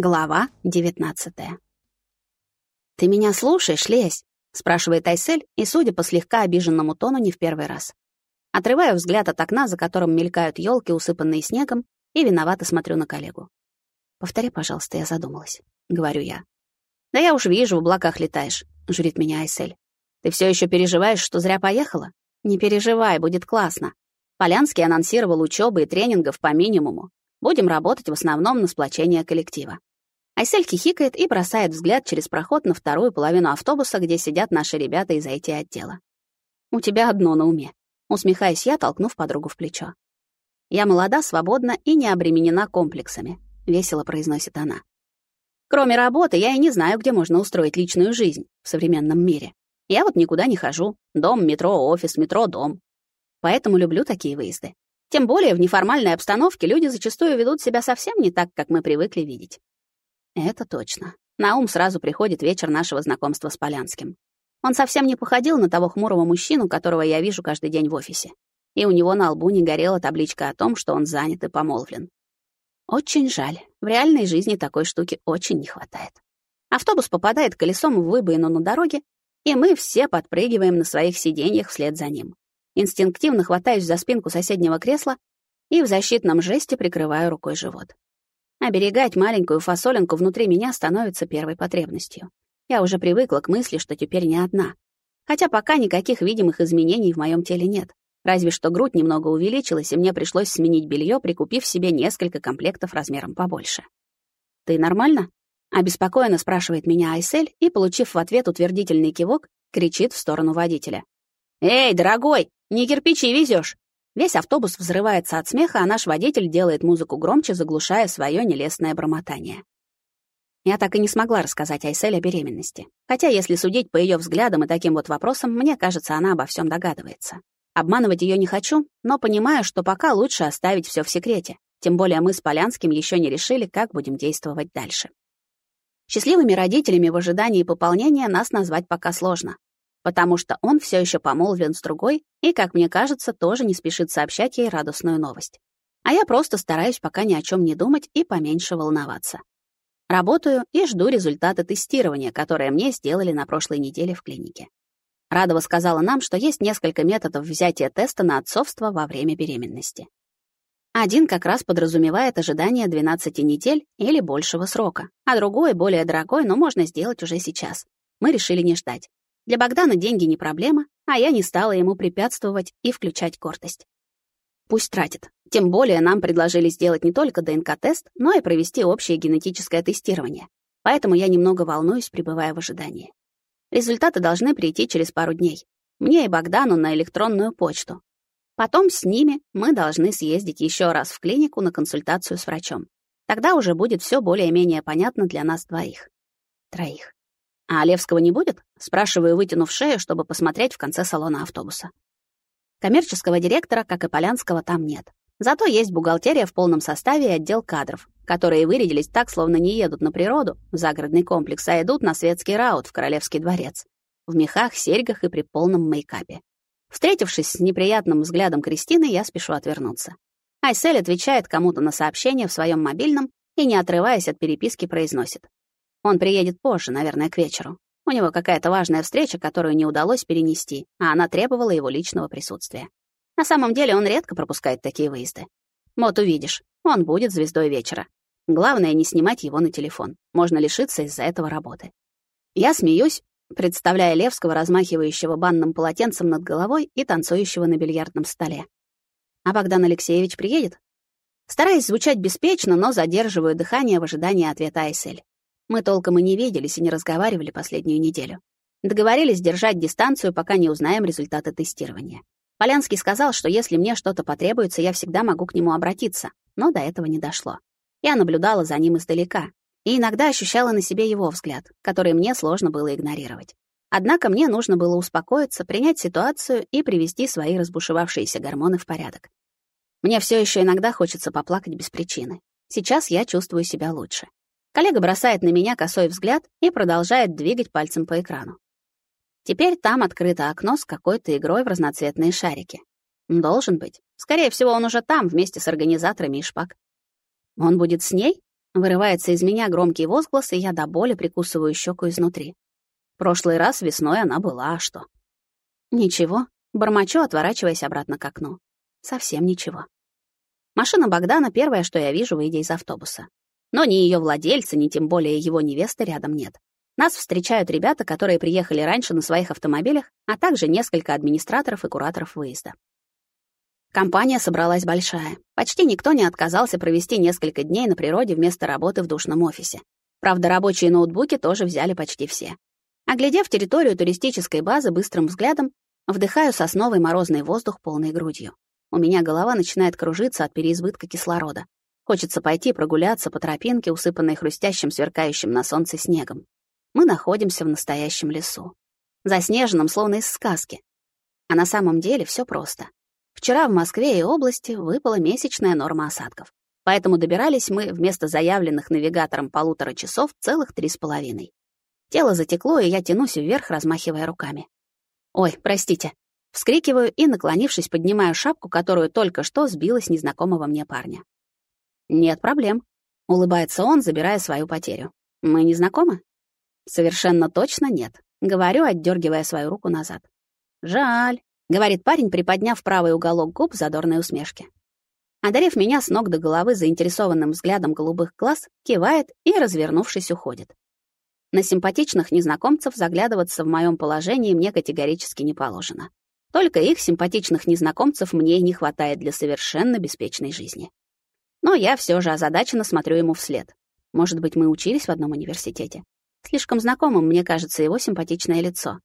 Глава 19. «Ты меня слушаешь, Лесь?» — спрашивает Айсель, и, судя по слегка обиженному тону, не в первый раз. Отрываю взгляд от окна, за которым мелькают елки, усыпанные снегом, и виновато смотрю на коллегу. «Повтори, пожалуйста, я задумалась», — говорю я. «Да я уж вижу, в облаках летаешь», — журит меня Айсель. «Ты все еще переживаешь, что зря поехала? Не переживай, будет классно. Полянский анонсировал учебы и тренингов по минимуму. Будем работать в основном на сплочение коллектива. Айсель хихикает и бросает взгляд через проход на вторую половину автобуса, где сидят наши ребята из IT-отдела. «У тебя одно на уме», — усмехаясь я, толкнув подругу в плечо. «Я молода, свободна и не обременена комплексами», — весело произносит она. «Кроме работы, я и не знаю, где можно устроить личную жизнь в современном мире. Я вот никуда не хожу. Дом, метро, офис, метро, дом. Поэтому люблю такие выезды. Тем более в неформальной обстановке люди зачастую ведут себя совсем не так, как мы привыкли видеть. Это точно. На ум сразу приходит вечер нашего знакомства с Полянским. Он совсем не походил на того хмурого мужчину, которого я вижу каждый день в офисе. И у него на лбу не горела табличка о том, что он занят и помолвлен. Очень жаль. В реальной жизни такой штуки очень не хватает. Автобус попадает колесом в выбоину на дороге, и мы все подпрыгиваем на своих сиденьях вслед за ним. Инстинктивно хватаюсь за спинку соседнего кресла и в защитном жесте прикрываю рукой живот. Оберегать маленькую фасолинку внутри меня становится первой потребностью. Я уже привыкла к мысли, что теперь не одна. Хотя пока никаких видимых изменений в моем теле нет. Разве что грудь немного увеличилась, и мне пришлось сменить белье, прикупив себе несколько комплектов размером побольше. «Ты нормально?» — обеспокоенно спрашивает меня Айсель и, получив в ответ утвердительный кивок, кричит в сторону водителя. «Эй, дорогой, не кирпичи везешь! Весь автобус взрывается от смеха, а наш водитель делает музыку громче, заглушая свое нелестное бормотание. Я так и не смогла рассказать Айсель о беременности. Хотя, если судить по ее взглядам и таким вот вопросам, мне кажется, она обо всем догадывается. Обманывать ее не хочу, но понимаю, что пока лучше оставить все в секрете. Тем более мы с Полянским еще не решили, как будем действовать дальше. Счастливыми родителями в ожидании пополнения нас назвать пока сложно потому что он все еще помолвлен с другой и, как мне кажется, тоже не спешит сообщать ей радостную новость. А я просто стараюсь пока ни о чем не думать и поменьше волноваться. Работаю и жду результаты тестирования, которые мне сделали на прошлой неделе в клинике. Радова сказала нам, что есть несколько методов взятия теста на отцовство во время беременности. Один как раз подразумевает ожидание 12 недель или большего срока, а другой, более дорогой, но можно сделать уже сейчас. Мы решили не ждать. Для Богдана деньги не проблема, а я не стала ему препятствовать и включать гордость. Пусть тратит. Тем более нам предложили сделать не только ДНК-тест, но и провести общее генетическое тестирование. Поэтому я немного волнуюсь, пребывая в ожидании. Результаты должны прийти через пару дней. Мне и Богдану на электронную почту. Потом с ними мы должны съездить еще раз в клинику на консультацию с врачом. Тогда уже будет все более-менее понятно для нас двоих. Троих. «А Левского не будет?» — спрашиваю, вытянув шею, чтобы посмотреть в конце салона автобуса. Коммерческого директора, как и Полянского, там нет. Зато есть бухгалтерия в полном составе и отдел кадров, которые вырядились так, словно не едут на природу, в загородный комплекс, а идут на светский раут в Королевский дворец. В мехах, серьгах и при полном мейкапе. Встретившись с неприятным взглядом Кристины, я спешу отвернуться. Айсель отвечает кому-то на сообщение в своем мобильном и, не отрываясь от переписки, произносит. Он приедет позже, наверное, к вечеру. У него какая-то важная встреча, которую не удалось перенести, а она требовала его личного присутствия. На самом деле он редко пропускает такие выезды. Вот увидишь, он будет звездой вечера. Главное не снимать его на телефон. Можно лишиться из-за этого работы. Я смеюсь, представляя Левского, размахивающего банным полотенцем над головой и танцующего на бильярдном столе. А Богдан Алексеевич приедет? Стараясь звучать беспечно, но задерживаю дыхание в ожидании ответа Айсель. Мы толком и не виделись и не разговаривали последнюю неделю. Договорились держать дистанцию, пока не узнаем результаты тестирования. Полянский сказал, что если мне что-то потребуется, я всегда могу к нему обратиться, но до этого не дошло. Я наблюдала за ним издалека и иногда ощущала на себе его взгляд, который мне сложно было игнорировать. Однако мне нужно было успокоиться, принять ситуацию и привести свои разбушевавшиеся гормоны в порядок. Мне все еще иногда хочется поплакать без причины. Сейчас я чувствую себя лучше. Коллега бросает на меня косой взгляд и продолжает двигать пальцем по экрану. Теперь там открыто окно с какой-то игрой в разноцветные шарики. Должен быть. Скорее всего, он уже там, вместе с организаторами и шпак. Он будет с ней? Вырывается из меня громкий возглас, и я до боли прикусываю щеку изнутри. Прошлый раз весной она была, а что? Ничего, бормочу, отворачиваясь обратно к окну. Совсем ничего. Машина Богдана — первое, что я вижу, выйдя из автобуса. Но ни ее владельца, ни тем более его невесты рядом нет. Нас встречают ребята, которые приехали раньше на своих автомобилях, а также несколько администраторов и кураторов выезда. Компания собралась большая. Почти никто не отказался провести несколько дней на природе вместо работы в душном офисе. Правда, рабочие ноутбуки тоже взяли почти все. Оглядев территорию туристической базы быстрым взглядом, вдыхаю сосновый морозный воздух полной грудью. У меня голова начинает кружиться от переизбытка кислорода. Хочется пойти прогуляться по тропинке, усыпанной хрустящим, сверкающим на солнце снегом. Мы находимся в настоящем лесу. Заснеженном, словно из сказки. А на самом деле все просто. Вчера в Москве и области выпала месячная норма осадков. Поэтому добирались мы вместо заявленных навигатором полутора часов целых три с половиной. Тело затекло, и я тянусь вверх, размахивая руками. «Ой, простите». Вскрикиваю и, наклонившись, поднимаю шапку, которую только что сбила с незнакомого мне парня. «Нет проблем», — улыбается он, забирая свою потерю. «Мы не знакомы?» «Совершенно точно нет», — говорю, отдергивая свою руку назад. «Жаль говорит парень, приподняв правый уголок губ задорной усмешке. Одарив меня с ног до головы заинтересованным взглядом голубых глаз, кивает и, развернувшись, уходит. На симпатичных незнакомцев заглядываться в моем положении мне категорически не положено. Только их симпатичных незнакомцев мне не хватает для совершенно беспечной жизни. Но я все же озадаченно смотрю ему вслед. Может быть, мы учились в одном университете? Слишком знакомым мне кажется его симпатичное лицо.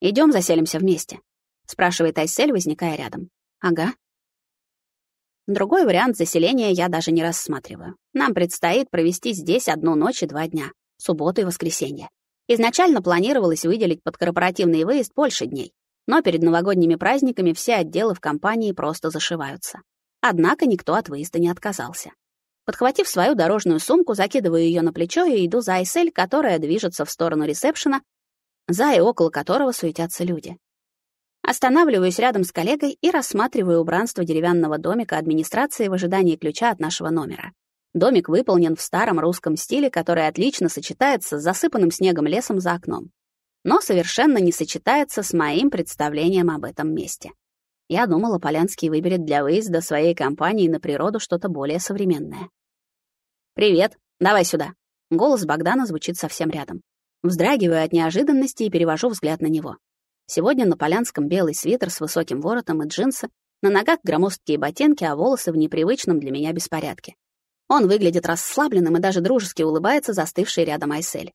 Идем заселимся вместе спрашивает Айсель, возникая рядом. Ага. Другой вариант заселения я даже не рассматриваю. Нам предстоит провести здесь одну ночь и два дня, субботу и воскресенье. Изначально планировалось выделить под корпоративный выезд больше дней, но перед новогодними праздниками все отделы в компании просто зашиваются. Однако никто от выезда не отказался. Подхватив свою дорожную сумку, закидываю ее на плечо и иду за Айсель, которая движется в сторону ресепшена, за и около которого суетятся люди. Останавливаюсь рядом с коллегой и рассматриваю убранство деревянного домика администрации в ожидании ключа от нашего номера. Домик выполнен в старом русском стиле, который отлично сочетается с засыпанным снегом лесом за окном. Но совершенно не сочетается с моим представлением об этом месте. Я думала, Полянский выберет для выезда своей компании на природу что-то более современное. «Привет, давай сюда». Голос Богдана звучит совсем рядом. Вздрагиваю от неожиданности и перевожу взгляд на него. Сегодня на Полянском белый свитер с высоким воротом и джинсы, на ногах громоздкие ботинки, а волосы в непривычном для меня беспорядке. Он выглядит расслабленным и даже дружески улыбается застывший рядом Айсель.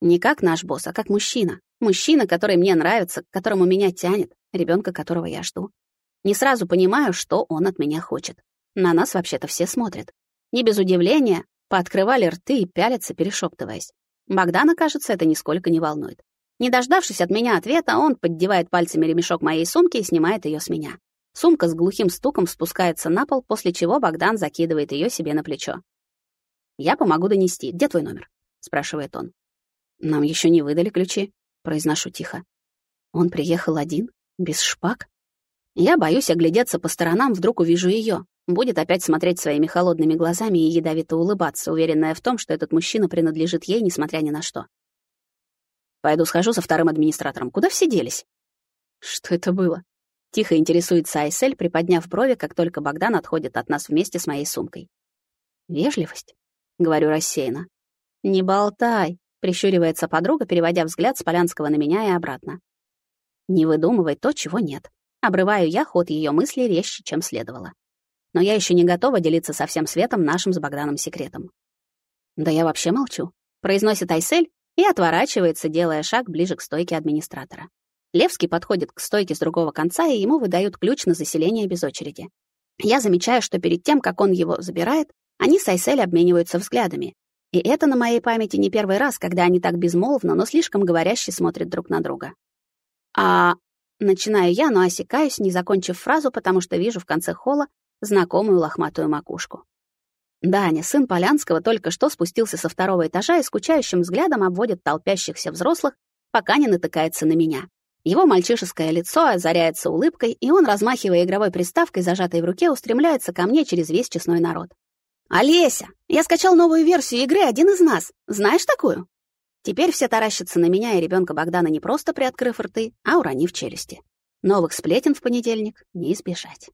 Не как наш босс, а как мужчина. Мужчина, который мне нравится, к которому меня тянет, ребенка которого я жду. Не сразу понимаю, что он от меня хочет. На нас вообще-то все смотрят. Не без удивления, пооткрывали рты и пялятся, перешептываясь. Богдана, кажется, это нисколько не волнует. Не дождавшись от меня ответа, он поддевает пальцами ремешок моей сумки и снимает ее с меня. Сумка с глухим стуком спускается на пол, после чего Богдан закидывает ее себе на плечо. «Я помогу донести. Где твой номер?» — спрашивает он. «Нам еще не выдали ключи», — произношу тихо. Он приехал один, без шпаг. Я боюсь оглядеться по сторонам, вдруг увижу ее. Будет опять смотреть своими холодными глазами и ядовито улыбаться, уверенная в том, что этот мужчина принадлежит ей, несмотря ни на что. Пойду схожу со вторым администратором. Куда все делись? Что это было? Тихо интересуется Айсель, приподняв брови, как только Богдан отходит от нас вместе с моей сумкой. Вежливость? Говорю рассеянно. Не болтай, прищуривается подруга, переводя взгляд с Полянского на меня и обратно. Не выдумывай то, чего нет. Обрываю я ход ее мыслей резче, чем следовало. Но я еще не готова делиться со всем светом нашим с Богданом секретом. Да я вообще молчу, произносит Айсель, и отворачивается, делая шаг ближе к стойке администратора. Левский подходит к стойке с другого конца, и ему выдают ключ на заселение без очереди. Я замечаю, что перед тем, как он его забирает, они с Айсель обмениваются взглядами. И это на моей памяти не первый раз, когда они так безмолвно, но слишком говоряще смотрят друг на друга. А начинаю я, но осекаюсь, не закончив фразу, потому что вижу в конце холла знакомую лохматую макушку. Даня, сын Полянского, только что спустился со второго этажа и скучающим взглядом обводит толпящихся взрослых, пока не натыкается на меня. Его мальчишеское лицо озаряется улыбкой, и он, размахивая игровой приставкой, зажатой в руке, устремляется ко мне через весь честной народ. «Олеся, я скачал новую версию игры «Один из нас». Знаешь такую?» Теперь все таращатся на меня и ребенка Богдана не просто приоткрыв рты, а уронив челюсти. Новых сплетен в понедельник не избежать.